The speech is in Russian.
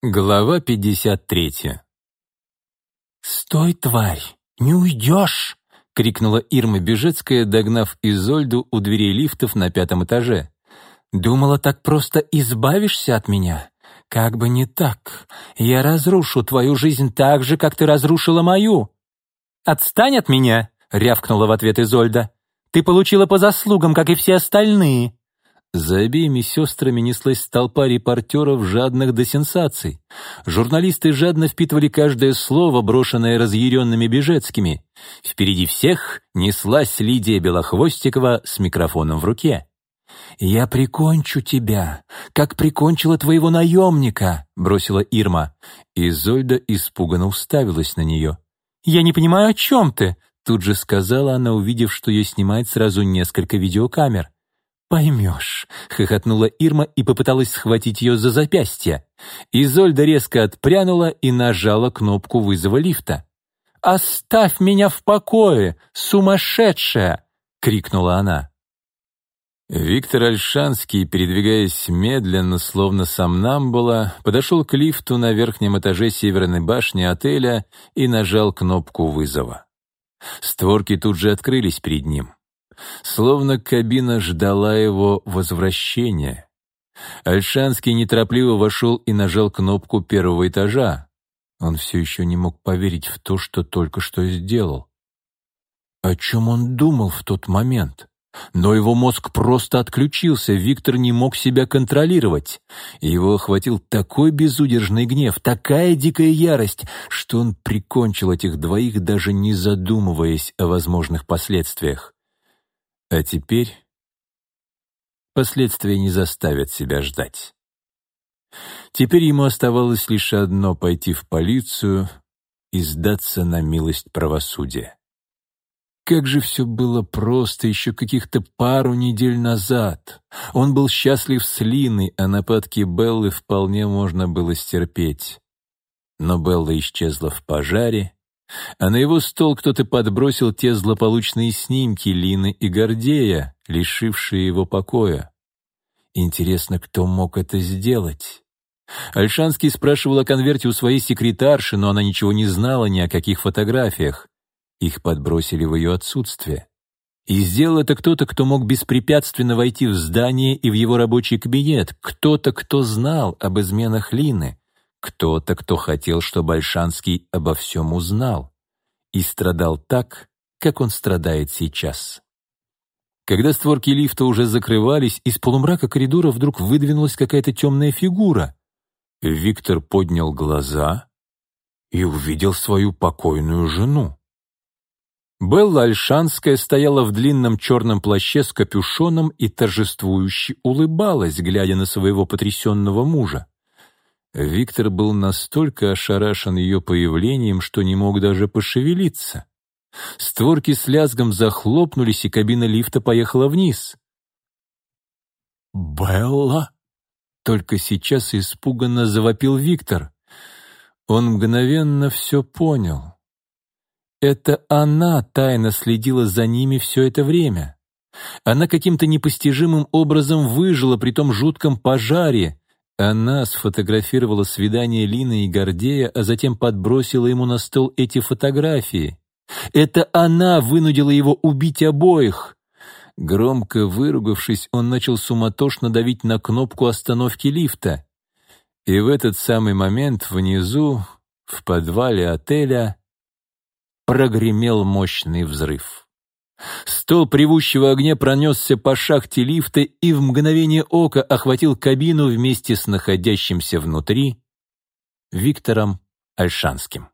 Глава 53 «Стой, тварь! Не уйдешь!» — крикнула Ирма Бежецкая, догнав Изольду у дверей лифтов на пятом этаже. «Думала, так просто избавишься от меня? Как бы не так. Я разрушу твою жизнь так же, как ты разрушила мою!» «Отстань от меня!» — рявкнула в ответ Изольда. «Ты получила по заслугам, как и все остальные!» За обеими сестрами неслась толпа репортеров, жадных до сенсаций. Журналисты жадно впитывали каждое слово, брошенное разъяренными Бежецкими. Впереди всех неслась Лидия Белохвостикова с микрофоном в руке. «Я прикончу тебя, как прикончила твоего наемника», — бросила Ирма. Изольда испуганно уставилась на нее. «Я не понимаю, о чем ты?» — тут же сказала она, увидев, что ее снимает сразу несколько видеокамер. «Поймешь», — хохотнула Ирма и попыталась схватить ее за запястье. Изольда резко отпрянула и нажала кнопку вызова лифта. «Оставь меня в покое, сумасшедшая!» — крикнула она. Виктор Альшанский, передвигаясь медленно, словно сомнамбула, подошел к лифту на верхнем этаже северной башни отеля и нажал кнопку вызова. Створки тут же открылись перед ним словно кабина ждала его возвращения. Альшанский неторопливо вошел и нажал кнопку первого этажа. Он все еще не мог поверить в то, что только что сделал. О чем он думал в тот момент? Но его мозг просто отключился, Виктор не мог себя контролировать. Его охватил такой безудержный гнев, такая дикая ярость, что он прикончил этих двоих, даже не задумываясь о возможных последствиях. А теперь последствия не заставят себя ждать. Теперь ему оставалось лишь одно — пойти в полицию и сдаться на милость правосудия. Как же все было просто еще каких-то пару недель назад. Он был счастлив с Линой, а нападки Беллы вполне можно было стерпеть. Но Белла исчезла в пожаре, а на его стол кто-то подбросил те злополучные снимки Лины и Гордея, лишившие его покоя. Интересно, кто мог это сделать? Альшанский спрашивал о конверте у своей секретарши, но она ничего не знала ни о каких фотографиях. Их подбросили в ее отсутствие. И сделал это кто-то, кто мог беспрепятственно войти в здание и в его рабочий кабинет, кто-то, кто знал об изменах Лины. Кто-то, кто хотел, чтобы Альшанский обо всем узнал и страдал так, как он страдает сейчас. Когда створки лифта уже закрывались, из полумрака коридора вдруг выдвинулась какая-то темная фигура. Виктор поднял глаза и увидел свою покойную жену. Белла Альшанская стояла в длинном черном плаще с капюшоном и торжествующе улыбалась, глядя на своего потрясенного мужа. Виктор был настолько ошарашен ее появлением, что не мог даже пошевелиться. Створки с лязгом захлопнулись, и кабина лифта поехала вниз. «Белла?» Только сейчас испуганно завопил Виктор. Он мгновенно все понял. Это она тайно следила за ними все это время. Она каким-то непостижимым образом выжила при том жутком пожаре, она сфотографировала свидание Лины и Гордея, а затем подбросила ему на стол эти фотографии. Это она вынудила его убить обоих. Громко выругавшись, он начал суматошно давить на кнопку остановки лифта. И в этот самый момент внизу, в подвале отеля, прогремел мощный взрыв. Стол привущего огня пронесся по шахте лифта и в мгновение ока охватил кабину вместе с находящимся внутри Виктором Альшанским.